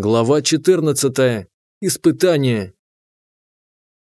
Глава 14. Испытание.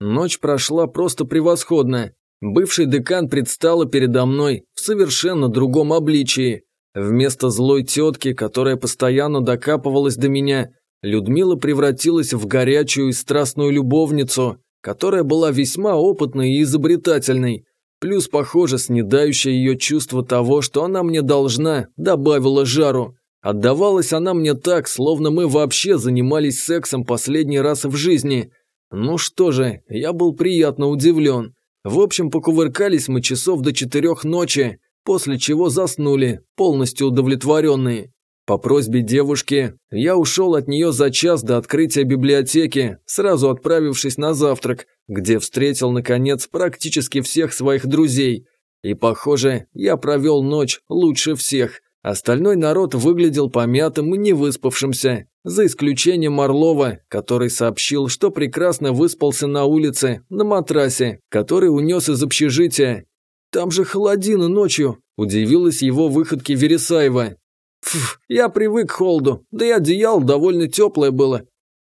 Ночь прошла просто превосходно. Бывший декан предстала передо мной в совершенно другом обличии. Вместо злой тетки, которая постоянно докапывалась до меня, Людмила превратилась в горячую и страстную любовницу, которая была весьма опытной и изобретательной. Плюс, похоже, снедающее ее чувство того, что она мне должна, добавила жару. Отдавалась она мне так, словно мы вообще занимались сексом последний раз в жизни. Ну что же, я был приятно удивлен. В общем, покувыркались мы часов до четырех ночи, после чего заснули, полностью удовлетворенные. По просьбе девушки я ушел от нее за час до открытия библиотеки, сразу отправившись на завтрак, где встретил, наконец, практически всех своих друзей. И, похоже, я провел ночь лучше всех. Остальной народ выглядел помятым и невыспавшимся, за исключением Орлова, который сообщил, что прекрасно выспался на улице, на матрасе, который унес из общежития. «Там же холодина ночью», – удивилась его выходке Вересаева. «Фу, я привык к холоду, да и одеяло довольно теплое было».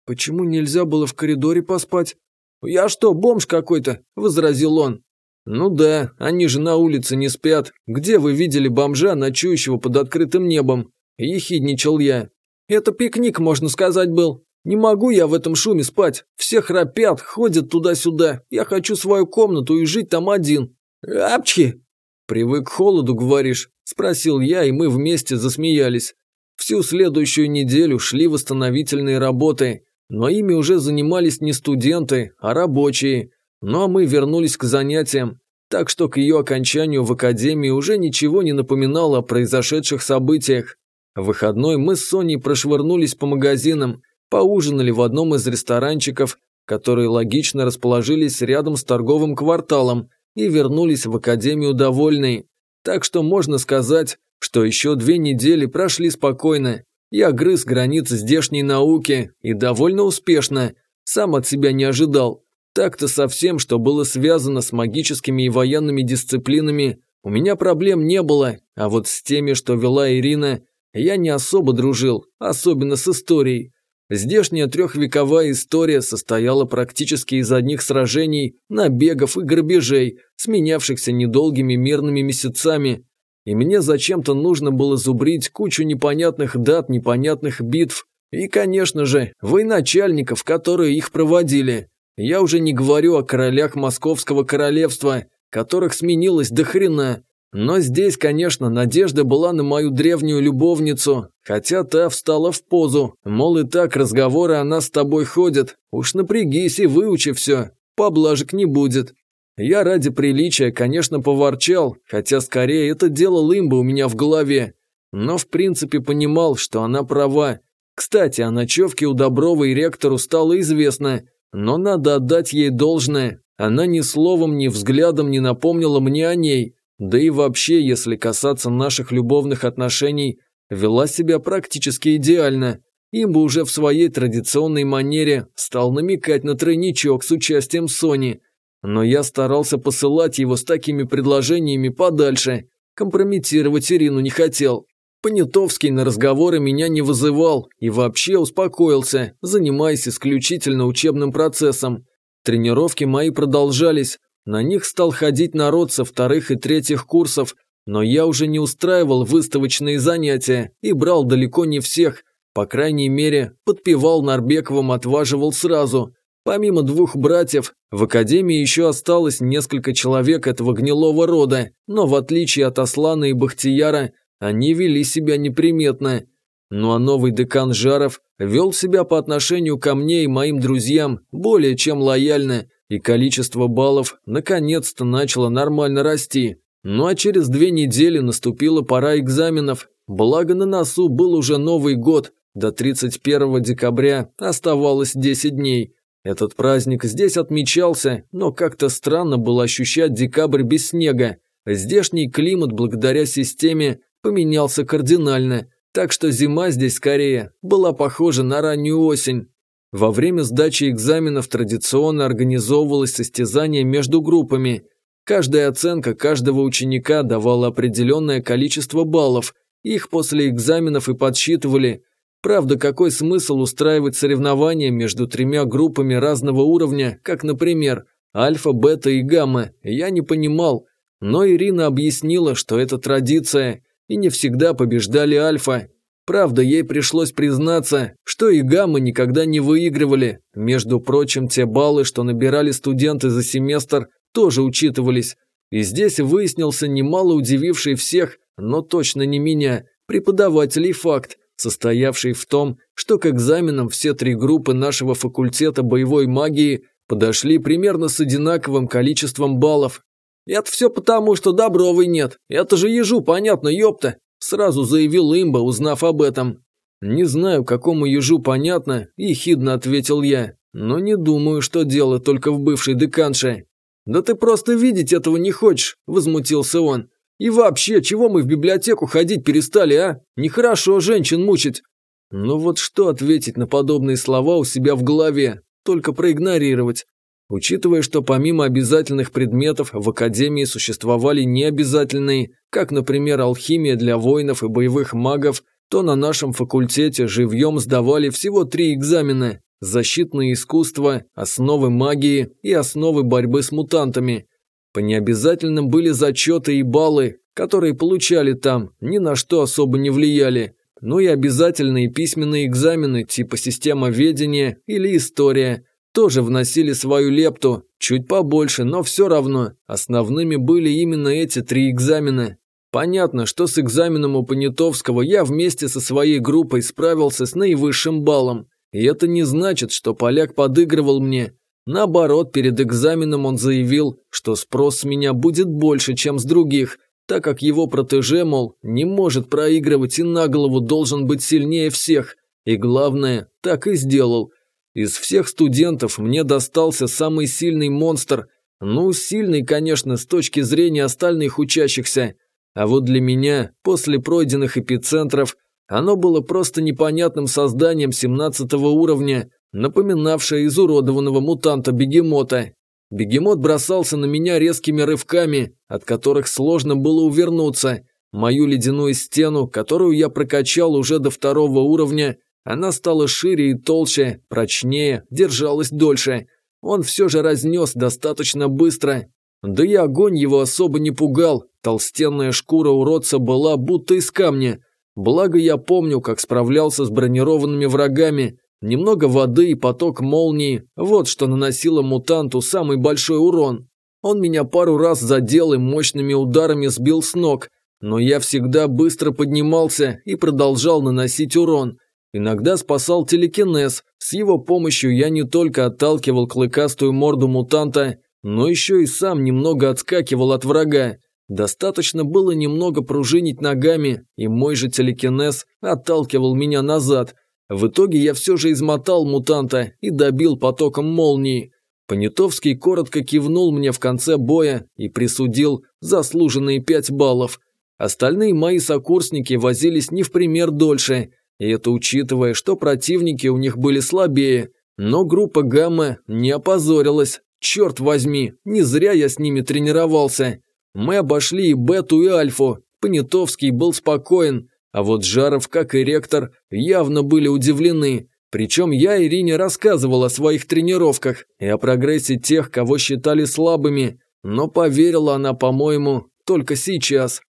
«Почему нельзя было в коридоре поспать?» «Я что, бомж какой-то?» – возразил он. «Ну да, они же на улице не спят. Где вы видели бомжа, ночующего под открытым небом?» – ехидничал я. «Это пикник, можно сказать, был. Не могу я в этом шуме спать. Все храпят, ходят туда-сюда. Я хочу свою комнату и жить там один». «Апчхи!» «Привык к холоду, говоришь?» – спросил я, и мы вместе засмеялись. Всю следующую неделю шли восстановительные работы, но ими уже занимались не студенты, а рабочие – но мы вернулись к занятиям, так что к ее окончанию в академии уже ничего не напоминало о произошедших событиях. В выходной мы с Соней прошвырнулись по магазинам, поужинали в одном из ресторанчиков, которые логично расположились рядом с торговым кварталом, и вернулись в академию довольные. Так что можно сказать, что еще две недели прошли спокойно. Я грыз границы здешней науки и довольно успешно, сам от себя не ожидал. Так-то совсем, что было связано с магическими и военными дисциплинами, у меня проблем не было, а вот с теми, что вела Ирина, я не особо дружил, особенно с историей. Здешняя трехвековая история состояла практически из одних сражений, набегов и грабежей, сменявшихся недолгими мирными месяцами. И мне зачем-то нужно было зубрить кучу непонятных дат, непонятных битв и, конечно же, военачальников, которые их проводили. Я уже не говорю о королях Московского королевства, которых сменилось до хрена. Но здесь, конечно, надежда была на мою древнюю любовницу, хотя та встала в позу, мол, и так разговоры о нас с тобой ходят. Уж напрягись и выучи все, поблажек не будет. Я ради приличия, конечно, поворчал, хотя скорее это делал имба у меня в голове. Но в принципе понимал, что она права. Кстати, о ночевке у Доброва и ректору стало известно, но надо отдать ей должное. Она ни словом, ни взглядом не напомнила мне о ней. Да и вообще, если касаться наших любовных отношений, вела себя практически идеально. Им бы уже в своей традиционной манере стал намекать на тройничок с участием Сони. Но я старался посылать его с такими предложениями подальше. Компрометировать Ирину не хотел. Понятовский на разговоры меня не вызывал и вообще успокоился, занимаясь исключительно учебным процессом. Тренировки мои продолжались, на них стал ходить народ со вторых и третьих курсов, но я уже не устраивал выставочные занятия и брал далеко не всех, по крайней мере, подпевал Нарбековым отваживал сразу. Помимо двух братьев, в академии еще осталось несколько человек этого гнилого рода, но в отличие от Аслана и Бахтияра, они вели себя неприметно. Ну а новый декан Жаров вел себя по отношению ко мне и моим друзьям более чем лояльно, и количество баллов наконец-то начало нормально расти. Ну а через две недели наступила пора экзаменов, благо на носу был уже Новый год, до 31 декабря оставалось 10 дней. Этот праздник здесь отмечался, но как-то странно было ощущать декабрь без снега. Здешний климат благодаря системе поменялся кардинально, так что зима здесь скорее была похожа на раннюю осень. Во время сдачи экзаменов традиционно организовывалось состязание между группами. Каждая оценка каждого ученика давала определенное количество баллов, их после экзаменов и подсчитывали. Правда, какой смысл устраивать соревнования между тремя группами разного уровня, как, например, альфа, бета и гамма, я не понимал. Но Ирина объяснила, что это традиция, и не всегда побеждали альфа. Правда, ей пришлось признаться, что и гаммы никогда не выигрывали. Между прочим, те баллы, что набирали студенты за семестр, тоже учитывались. И здесь выяснился немало удививший всех, но точно не меня, преподавателей факт, состоявший в том, что к экзаменам все три группы нашего факультета боевой магии подошли примерно с одинаковым количеством баллов. «Это все потому, что Добровой нет. Это же ежу, понятно, ёпта!» Сразу заявил имба, узнав об этом. «Не знаю, какому ежу понятно», – ехидно ответил я. «Но не думаю, что дело только в бывшей деканше». «Да ты просто видеть этого не хочешь», – возмутился он. «И вообще, чего мы в библиотеку ходить перестали, а? Нехорошо женщин мучить». Ну вот что ответить на подобные слова у себя в голове? Только проигнорировать. Учитывая, что помимо обязательных предметов в Академии существовали необязательные, как, например, алхимия для воинов и боевых магов, то на нашем факультете живьем сдавали всего три экзамена защитные искусства, основы магии и основы борьбы с мутантами. По необязательным были зачеты и баллы, которые получали там, ни на что особо не влияли. Ну и обязательные письменные экзамены типа система ведения или история тоже вносили свою лепту, чуть побольше, но все равно. Основными были именно эти три экзамена. Понятно, что с экзаменом у Понятовского я вместе со своей группой справился с наивысшим баллом. И это не значит, что поляк подыгрывал мне. Наоборот, перед экзаменом он заявил, что спрос с меня будет больше, чем с других, так как его протеже, мол, не может проигрывать и на голову должен быть сильнее всех. И главное, так и сделал. Из всех студентов мне достался самый сильный монстр. Ну, сильный, конечно, с точки зрения остальных учащихся. А вот для меня, после пройденных эпицентров, оно было просто непонятным созданием 17 уровня, напоминавшее изуродованного мутанта-бегемота. Бегемот бросался на меня резкими рывками, от которых сложно было увернуться. Мою ледяную стену, которую я прокачал уже до второго уровня, она стала шире и толще, прочнее, держалась дольше. Он все же разнес достаточно быстро. Да и огонь его особо не пугал, толстенная шкура уродца была будто из камня – Благо я помню, как справлялся с бронированными врагами. Немного воды и поток молнии – вот что наносило мутанту самый большой урон. Он меня пару раз задел и мощными ударами сбил с ног, но я всегда быстро поднимался и продолжал наносить урон. Иногда спасал телекинез, с его помощью я не только отталкивал клыкастую морду мутанта, но еще и сам немного отскакивал от врага. Достаточно было немного пружинить ногами, и мой же телекинез отталкивал меня назад. В итоге я все же измотал мутанта и добил потоком молнии. Понятовский коротко кивнул мне в конце боя и присудил заслуженные пять баллов. Остальные мои сокурсники возились не в пример дольше, и это учитывая, что противники у них были слабее. Но группа Гамма не опозорилась. Черт возьми, не зря я с ними тренировался. Мы обошли и Бету, и Альфу. Понятовский был спокоен, а вот Жаров, как и ректор, явно были удивлены. Причем я Ирине рассказывал о своих тренировках и о прогрессе тех, кого считали слабыми, но поверила она, по-моему, только сейчас.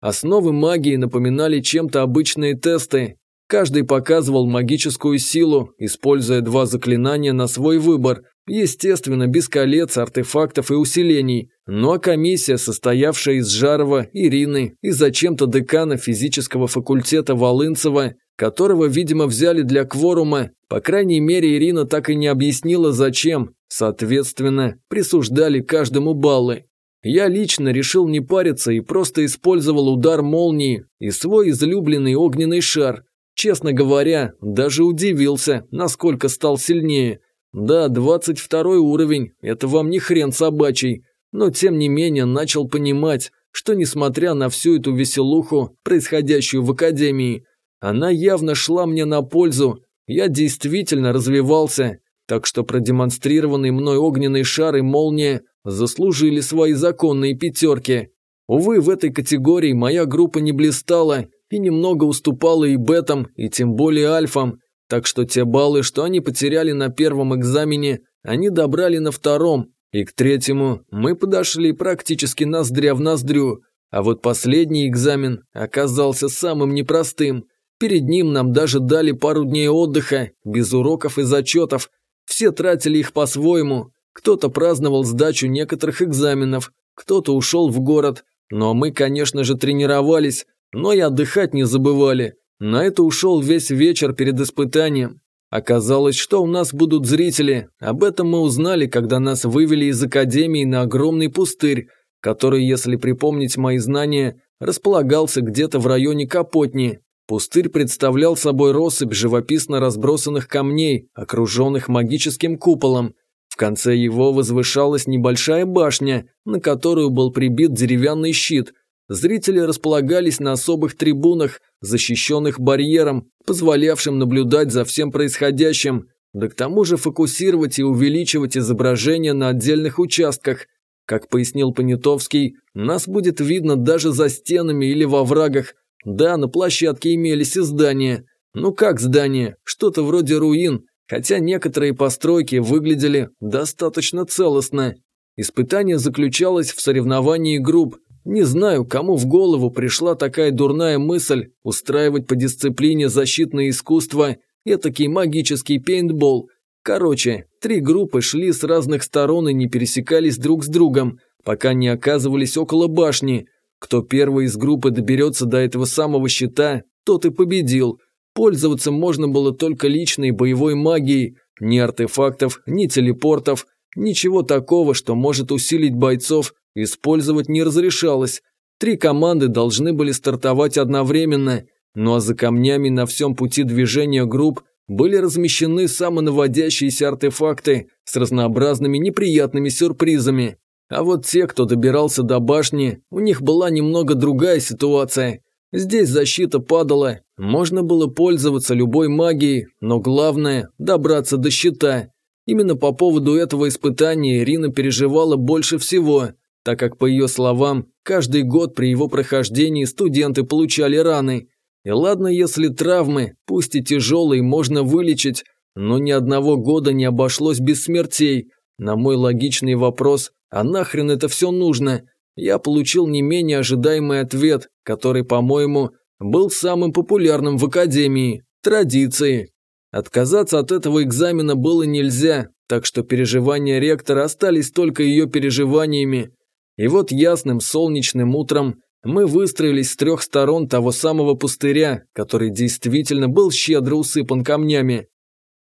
Основы магии напоминали чем-то обычные тесты. Каждый показывал магическую силу, используя два заклинания на свой выбор, естественно, без колец, артефактов и усилений. Ну а комиссия, состоявшая из Жарова, Ирины и зачем-то декана физического факультета Волынцева, которого, видимо, взяли для кворума, по крайней мере, Ирина так и не объяснила, зачем, соответственно, присуждали каждому баллы. Я лично решил не париться и просто использовал удар молнии и свой излюбленный огненный шар. Честно говоря, даже удивился, насколько стал сильнее. Да, 22 уровень, это вам не хрен собачий но тем не менее начал понимать, что несмотря на всю эту веселуху, происходящую в академии, она явно шла мне на пользу, я действительно развивался, так что продемонстрированный мной огненный шар и молния заслужили свои законные пятерки. Увы, в этой категории моя группа не блистала, и немного уступала и бетам, и тем более альфам, так что те баллы, что они потеряли на первом экзамене, они добрали на втором, и к третьему мы подошли практически ноздря в ноздрю, а вот последний экзамен оказался самым непростым. Перед ним нам даже дали пару дней отдыха, без уроков и зачетов. Все тратили их по-своему. Кто-то праздновал сдачу некоторых экзаменов, кто-то ушел в город. Но мы, конечно же, тренировались, но и отдыхать не забывали. На это ушел весь вечер перед испытанием. Оказалось, что у нас будут зрители. Об этом мы узнали, когда нас вывели из академии на огромный пустырь, который, если припомнить мои знания, располагался где-то в районе Капотни. Пустырь представлял собой россыпь живописно разбросанных камней, окруженных магическим куполом. В конце его возвышалась небольшая башня, на которую был прибит деревянный щит. Зрители располагались на особых трибунах, защищенных барьером, позволявшим наблюдать за всем происходящим, да к тому же фокусировать и увеличивать изображение на отдельных участках, как пояснил Понятовский, нас будет видно даже за стенами или во врагах. Да, на площадке имелись и здания. Ну как здания? Что-то вроде руин, хотя некоторые постройки выглядели достаточно целостно. Испытание заключалось в соревновании групп. Не знаю, кому в голову пришла такая дурная мысль устраивать по дисциплине защитное искусство, этакий магический пейнтбол, Короче, три группы шли с разных сторон и не пересекались друг с другом, пока не оказывались около башни. Кто первый из группы доберется до этого самого щита, тот и победил. Пользоваться можно было только личной боевой магией, ни артефактов, ни телепортов, ничего такого, что может усилить бойцов, использовать не разрешалось. Три команды должны были стартовать одновременно, ну а за камнями на всем пути движения групп были размещены самонаводящиеся артефакты с разнообразными неприятными сюрпризами. А вот те, кто добирался до башни, у них была немного другая ситуация. Здесь защита падала, можно было пользоваться любой магией, но главное – добраться до щита. Именно по поводу этого испытания Ирина переживала больше всего, так как, по ее словам, каждый год при его прохождении студенты получали раны – и ладно, если травмы, пусть и тяжелые, можно вылечить, но ни одного года не обошлось без смертей. На мой логичный вопрос «А нахрен это все нужно?» я получил не менее ожидаемый ответ, который, по-моему, был самым популярным в академии – традиции. Отказаться от этого экзамена было нельзя, так что переживания ректора остались только ее переживаниями. И вот ясным солнечным утром мы выстроились с трех сторон того самого пустыря, который действительно был щедро усыпан камнями.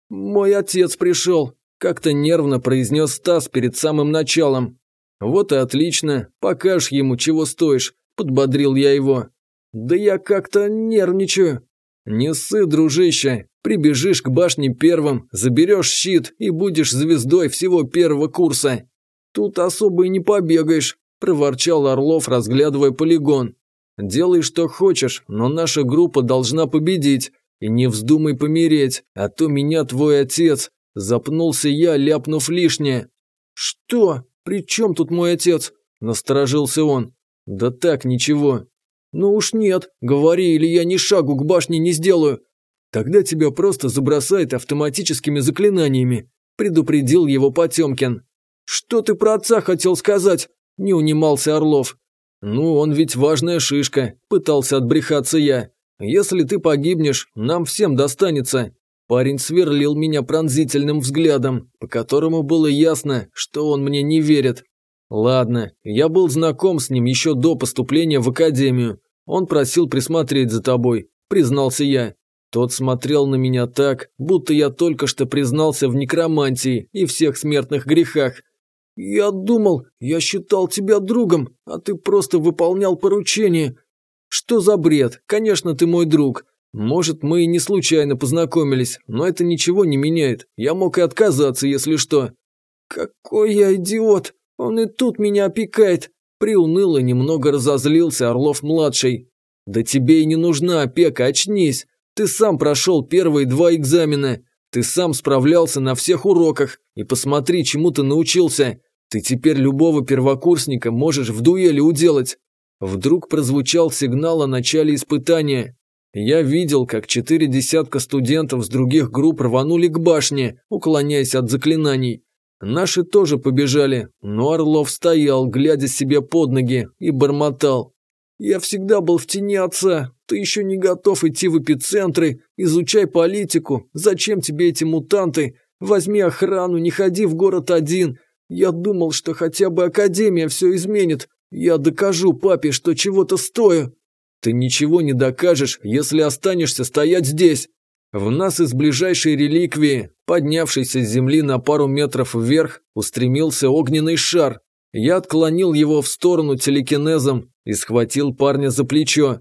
«Мой отец пришел», – как-то нервно произнес Стас перед самым началом. «Вот и отлично, покажешь ему, чего стоишь», – подбодрил я его. «Да я как-то нервничаю». «Не ссы, дружище, прибежишь к башне первым, заберешь щит и будешь звездой всего первого курса. Тут особо и не побегаешь, проворчал Орлов, разглядывая полигон. «Делай, что хочешь, но наша группа должна победить. И не вздумай помереть, а то меня твой отец...» Запнулся я, ляпнув лишнее. «Что? При чем тут мой отец?» Насторожился он. «Да так, ничего». «Ну уж нет, говори, или я ни шагу к башне не сделаю». «Тогда тебя просто забросает автоматическими заклинаниями», предупредил его Потемкин. «Что ты про отца хотел сказать?» Не унимался Орлов. «Ну, он ведь важная шишка», – пытался отбрехаться я. «Если ты погибнешь, нам всем достанется». Парень сверлил меня пронзительным взглядом, по которому было ясно, что он мне не верит. Ладно, я был знаком с ним еще до поступления в академию. Он просил присмотреть за тобой, признался я. Тот смотрел на меня так, будто я только что признался в некромантии и всех смертных грехах, «Я думал, я считал тебя другом, а ты просто выполнял поручение. Что за бред? Конечно, ты мой друг. Может, мы и не случайно познакомились, но это ничего не меняет. Я мог и отказаться, если что». «Какой я идиот! Он и тут меня опекает!» Приуныл и немного разозлился Орлов-младший. «Да тебе и не нужна опека, очнись! Ты сам прошел первые два экзамена. Ты сам справлялся на всех уроках, и посмотри, чему ты научился. Ты теперь любого первокурсника можешь в дуэли уделать. Вдруг прозвучал сигнал о начале испытания. Я видел, как четыре десятка студентов с других групп рванули к башне, уклоняясь от заклинаний. Наши тоже побежали, но Орлов стоял, глядя себе под ноги, и бормотал. «Я всегда был в тени отца. Ты еще не готов идти в эпицентры. Изучай политику. Зачем тебе эти мутанты? Возьми охрану, не ходи в город один. Я думал, что хотя бы Академия все изменит. Я докажу папе, что чего-то стою. Ты ничего не докажешь, если останешься стоять здесь. В нас из ближайшей реликвии, поднявшейся с земли на пару метров вверх, устремился огненный шар. Я отклонил его в сторону телекинезом и схватил парня за плечо.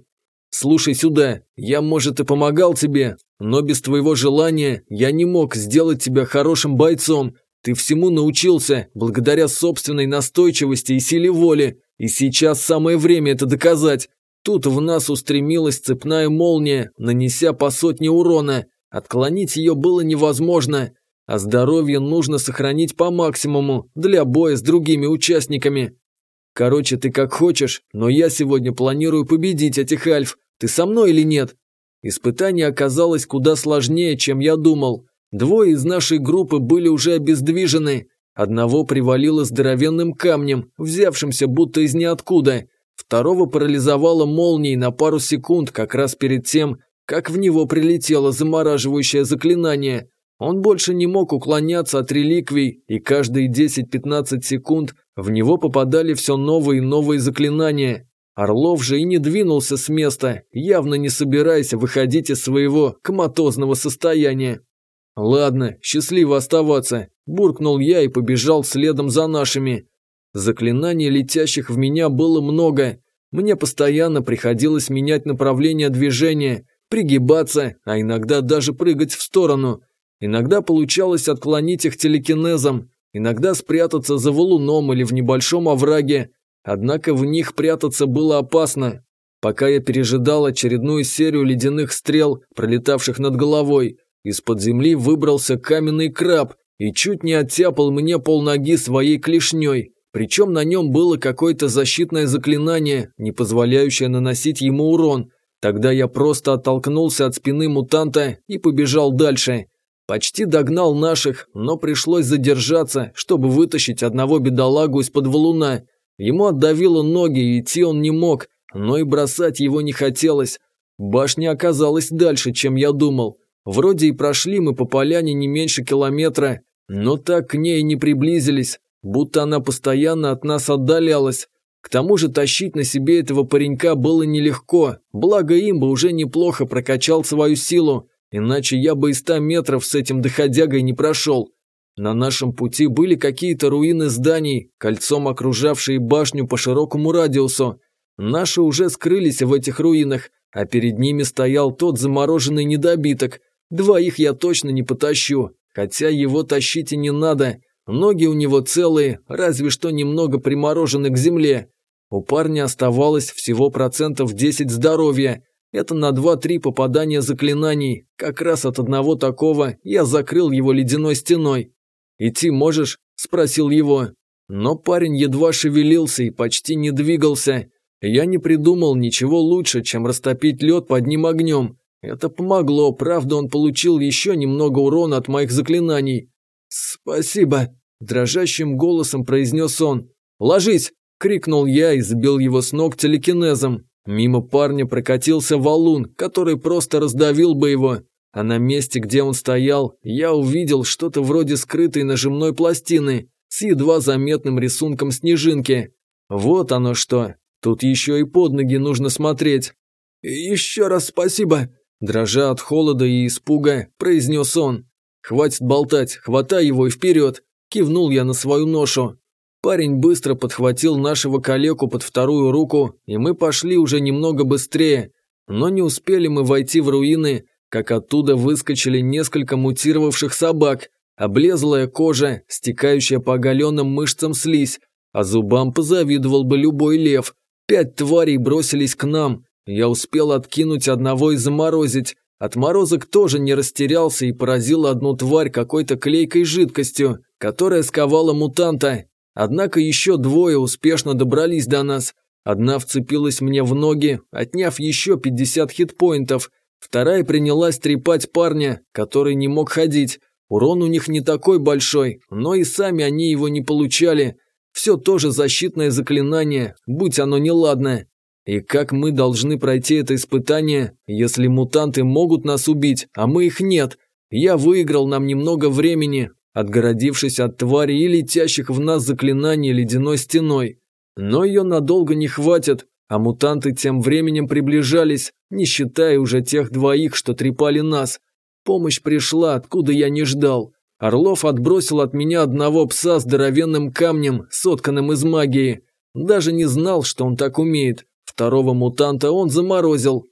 «Слушай сюда, я, может, и помогал тебе, но без твоего желания я не мог сделать тебя хорошим бойцом. Ты всему научился благодаря собственной настойчивости и силе воли, и сейчас самое время это доказать. Тут в нас устремилась цепная молния, нанеся по сотне урона. Отклонить ее было невозможно, а здоровье нужно сохранить по максимуму для боя с другими участниками. Короче, ты как хочешь, но я сегодня планирую победить этих альф. Ты со мной или нет? Испытание оказалось куда сложнее, чем я думал. Двое из нашей группы были уже обездвижены. Одного привалило здоровенным камнем, взявшимся будто из ниоткуда. Второго парализовало молнией на пару секунд, как раз перед тем, как в него прилетело замораживающее заклинание. Он больше не мог уклоняться от реликвий, и каждые 10-15 секунд в него попадали все новые и новые заклинания. Орлов же и не двинулся с места, явно не собираясь выходить из своего коматозного состояния. «Ладно, счастливо оставаться», – буркнул я и побежал следом за нашими. Заклинаний, летящих в меня, было много. Мне постоянно приходилось менять направление движения, пригибаться, а иногда даже прыгать в сторону – Иногда получалось отклонить их телекинезом, иногда спрятаться за валуном или в небольшом овраге, однако в них прятаться было опасно. Пока я пережидал очередную серию ледяных стрел, пролетавших над головой, из-под земли выбрался каменный краб и чуть не оттяпал мне полноги своей клешней, причем на нем было какое-то защитное заклинание, не позволяющее наносить ему урон. Тогда я просто оттолкнулся от спины мутанта и побежал дальше. Почти догнал наших, но пришлось задержаться, чтобы вытащить одного бедолагу из-под валуна. Ему отдавило ноги, и идти он не мог, но и бросать его не хотелось. Башня оказалась дальше, чем я думал. Вроде и прошли мы по поляне не меньше километра, но так к ней не приблизились, будто она постоянно от нас отдалялась. К тому же тащить на себе этого паренька было нелегко, благо имба уже неплохо прокачал свою силу, Иначе я бы и ста метров с этим доходягой не прошел. На нашем пути были какие-то руины зданий, кольцом окружавшие башню по широкому радиусу. Наши уже скрылись в этих руинах, а перед ними стоял тот замороженный недобиток. Двоих я точно не потащу, хотя его тащить и не надо. Ноги у него целые, разве что немного приморожены к земле. У парня оставалось всего процентов 10 здоровья, это на 2-3 попадания заклинаний. Как раз от одного такого я закрыл его ледяной стеной. «Идти можешь?» – спросил его. Но парень едва шевелился и почти не двигался. Я не придумал ничего лучше, чем растопить лед под ним огнем. Это помогло, правда он получил еще немного урона от моих заклинаний. «Спасибо», – дрожащим голосом произнес он. «Ложись!» – крикнул я и сбил его с ног телекинезом. Мимо парня прокатился валун, который просто раздавил бы его, а на месте, где он стоял, я увидел что-то вроде скрытой нажимной пластины с едва заметным рисунком снежинки. Вот оно что. Тут еще и под ноги нужно смотреть. «Еще раз спасибо!» Дрожа от холода и испуга, произнес он. «Хватит болтать, хватай его и вперед!» Кивнул я на свою ношу. Парень быстро подхватил нашего калеку под вторую руку, и мы пошли уже немного быстрее. Но не успели мы войти в руины, как оттуда выскочили несколько мутировавших собак, облезлая кожа, стекающая по оголенным мышцам слизь, а зубам позавидовал бы любой лев. Пять тварей бросились к нам. Я успел откинуть одного и заморозить. Отморозок тоже не растерялся и поразил одну тварь какой-то клейкой жидкостью, которая сковала мутанта Однако еще двое успешно добрались до нас, Одна вцепилась мне в ноги, отняв еще 50 хитпоинтов. Вторая принялась трепать парня, который не мог ходить. Урон у них не такой большой, но и сами они его не получали. Все тоже защитное заклинание, будь оно неладное. И как мы должны пройти это испытание, если мутанты могут нас убить, а мы их нет? Я выиграл нам немного времени, отгородившись от тварей и летящих в нас заклинаний ледяной стеной. Но ее надолго не хватит, а мутанты тем временем приближались, не считая уже тех двоих, что трепали нас. Помощь пришла, откуда я не ждал. Орлов отбросил от меня одного пса здоровенным камнем, сотканным из магии. Даже не знал, что он так умеет. Второго мутанта он заморозил.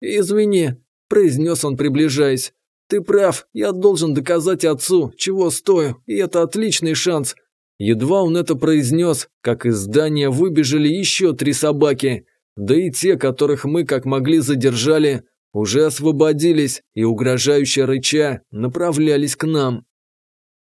«Извини», – произнес он, приближаясь. «Ты прав, я должен доказать отцу, чего стою, и это отличный шанс». Едва он это произнес, как из здания выбежали еще три собаки. Да и те, которых мы как могли задержали, уже освободились и, угрожающе рыча, направлялись к нам.